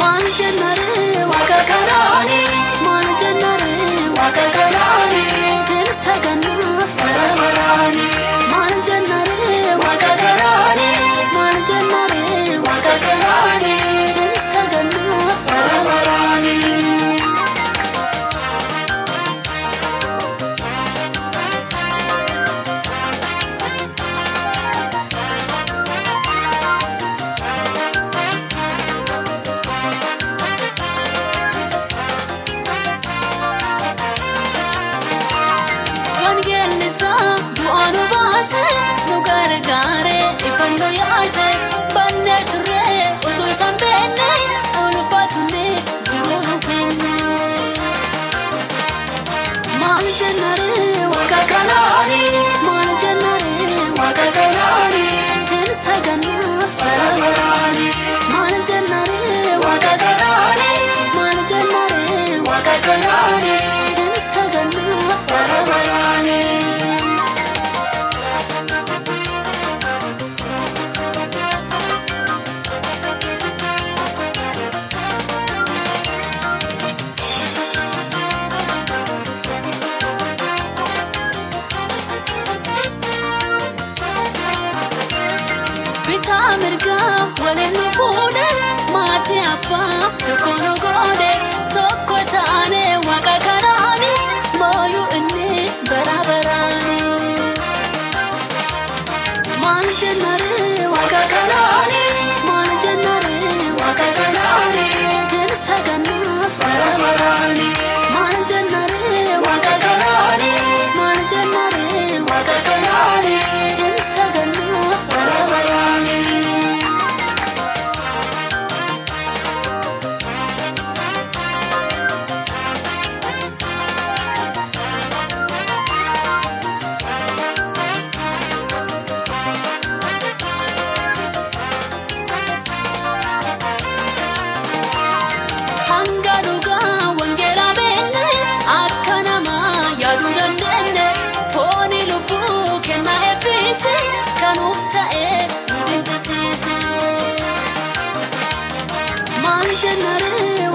ማን ጀመረ ዋጋ ከራኔ ማን ጀመረ ዋጋ ከራኔ ትንሰገና ፈረበራኔ ማን ጀመረ gare ifando yo ase banne tru I'm your Amerika